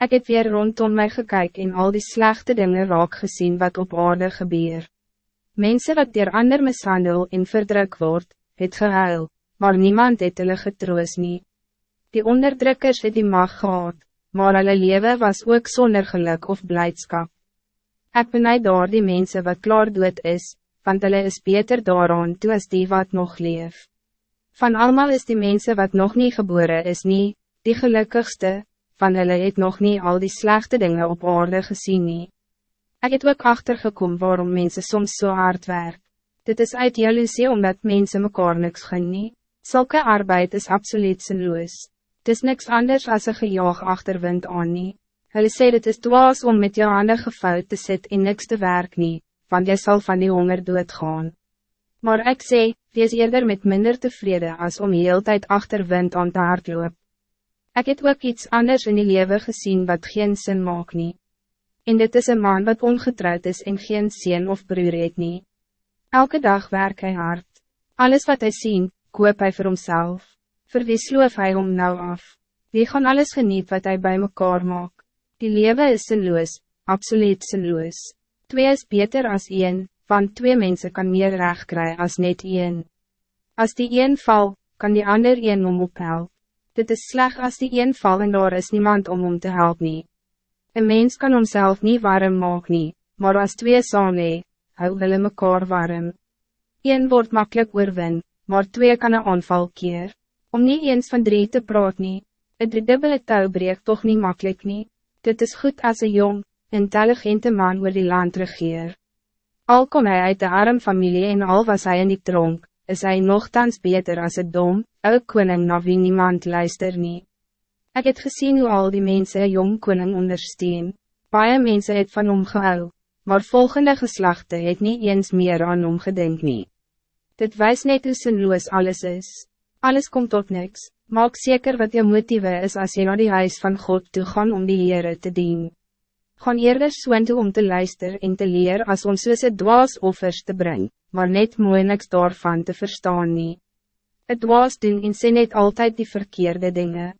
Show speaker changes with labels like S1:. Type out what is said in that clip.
S1: Ik heb weer rondom mij gekeken en al die slechte dingen raak gezien wat op aarde gebeur. Mensen wat dier ander mishandel en verdruk word, het gehuil, maar niemand het hulle getroos nie. Die onderdrukkers het die mag gehad, maar hulle leven was ook zonder geluk of blijdschap. Ik benijd daar die mensen wat klaar dood is, want hulle is beter daaraan toe as die wat nog leef. Van allemaal is die mensen wat nog niet geboren is niet, die gelukkigste, van hulle het nog niet al die slechte dingen op aarde gezien nie. Ek het ook achtergekom waarom mensen soms zo so hard werk. Dit is uit jaloezie omdat mensen mekaar niks gaan nie. Zulke arbeid is absoluut zinloos. Het is niks anders als een gejaag achterwind aan nie. Hulle sê dit is dwaas om met jou handen gevouwd te zitten en niks te werk nie, want jy zal van die honger doodgaan. Maar ik sê, wees eerder met minder tevreden als om heel tijd achterwind aan te hardloop. Ik heb ook iets anders in die leven gezien wat geen zin maakt nie. En dit is een man wat ongetrouwd is en geen zin of broer het nie. Elke dag werk hij hard. Alles wat hij ziet, koop hij voor homself. Voor wie sloof hij om nou af? Wie gaan alles geniet wat hij bij mekaar maakt? Die leven is zinloos, absoluut zinloos. Twee is beter als één, want twee mensen kan meer recht krijgen als net één. Als die een val, kan die ander een om ophelp. Dit is slecht als die een val en daar is niemand om om te helpen. Een mens kan homself niet warm maak nie, maar als twee saam hee, hou hulle mekaar warm. Een wordt makkelijk oorwin, maar twee kan een aanval keer. Om niet eens van drie te praat nie, een driedubbele touw breekt toch niet makkelijk nie. Dit is goed als een jong, intelligente man oor die land regeer. Al kom hij uit de arm familie en al was hij in die tronk, is hij nogthans beter als het dom, ou koning na wie niemand luister nie. Ek het gezien hoe al die mensen een jong koning ondersteun, baie mense het van hom gehou, maar volgende geslachte het niet eens meer aan hom gedink nie. Dit wijst net hoe sinloos alles is. Alles komt tot niks, maak zeker wat je motieve is als je naar die huis van God toe gaan om die Heere te dienen gaan eerder soen toe om te luisteren en te leer als om soos het dwaas offers te brengen, maar net mooi niks daarvan te verstaan nie. Het dwaas doen en sê net altijd die verkeerde dingen.